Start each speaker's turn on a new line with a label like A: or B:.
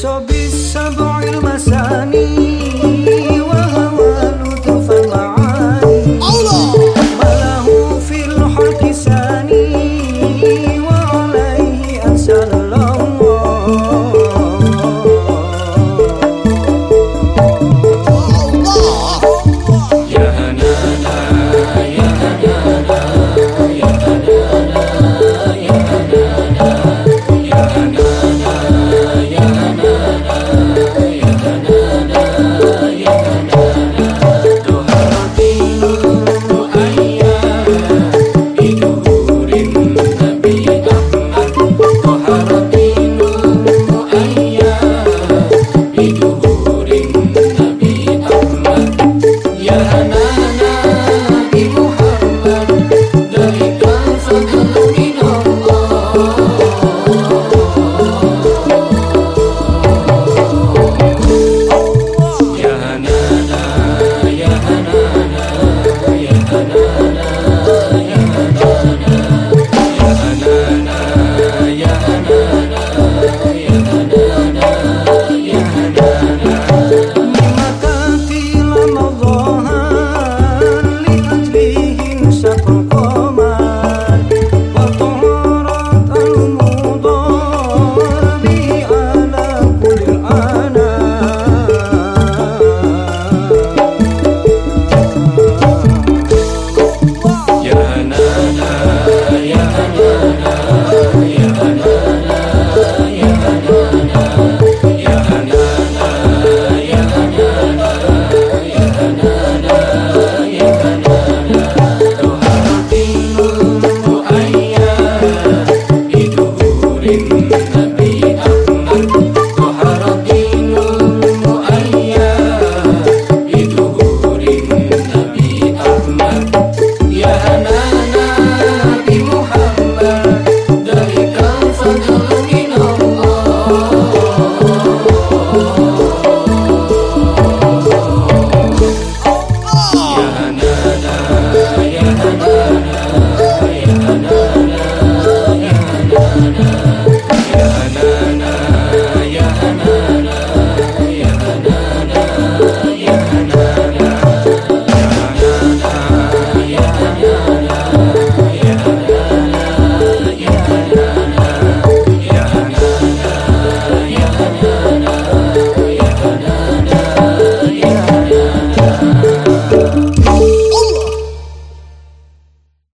A: so love.